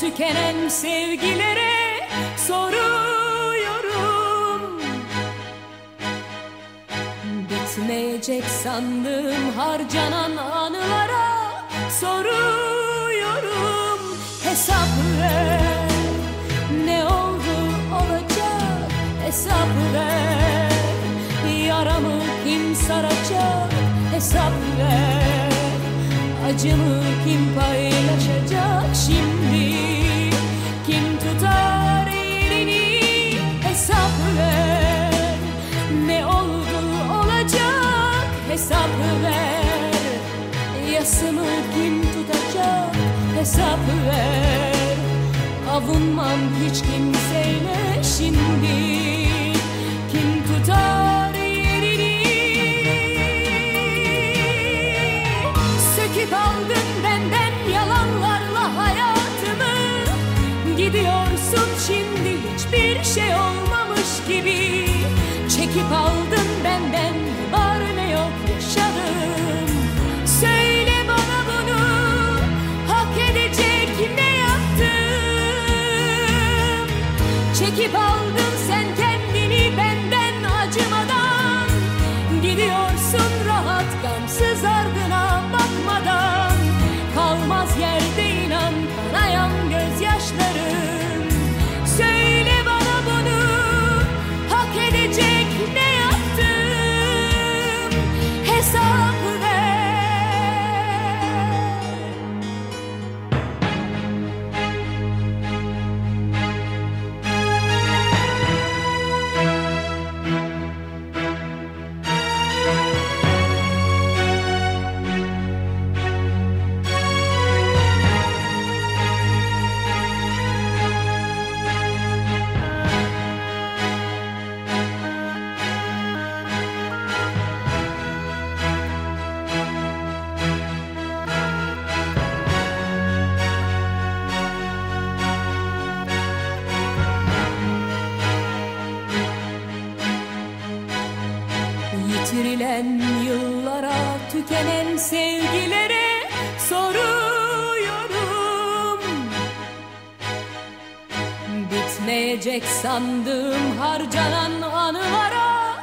tükenen sevgilere soruyorum. Bitmeyecek sandım harcanan anılara soruyorum. Hesap ver ne oldu olacak? Hesap ver Yaramı kim saracak? Hesap ver Acımı kim paylaşacak şimdi? Kim tutar elini? Hesap ver. Ne oldu olacak? Hesap ver. Yasımı kim tutacak? Hesap ver. Avunmam hiç kimseyle şimdi Gidiyorsun şimdi? Hiçbir şey olmamış gibi. Çekip aldın benden var Yitirilen yıllara, tükenen sevgilere soruyorum. Bitmeyecek sandığım harcanan anılara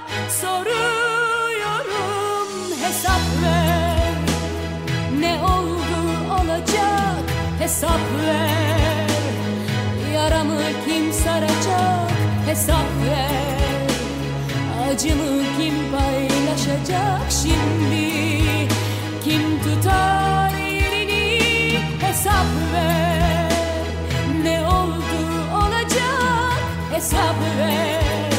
soruyorum. Hesap ver, ne oldu olacak? Hesap ver. Yaramı kim saracak? Hesap ver Acımı kim paylaşacak şimdi? Kim tutar elini? Hesap ver. Ne oldu olacak? Hesap ver.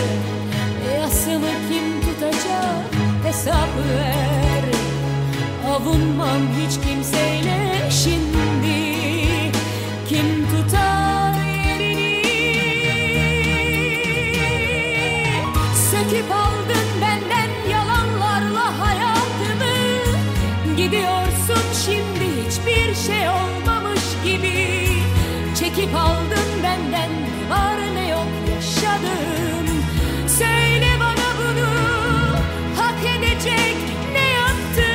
Yasımı kim tutacak? Hesap ver. Avunmam hiç kimseyle Söküp aldın benden yalanlarla hayatımı. Gidiyorsun şimdi hiçbir şey olmamış gibi. Çekip aldın benden ne var ne yok yaşadım Söyle bana bunu hak edecek ne yaptım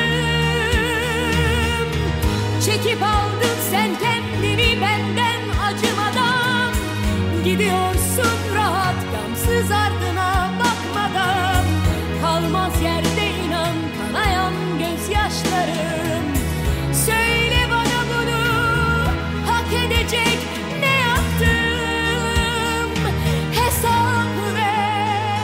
Çekip aldın sen kendini benden acımadan. Gidiyorsun kalmaz yerde inan kanayan gözyaşlarım. Söyle bana bunu hak edecek ne yaptım? Hesap ver.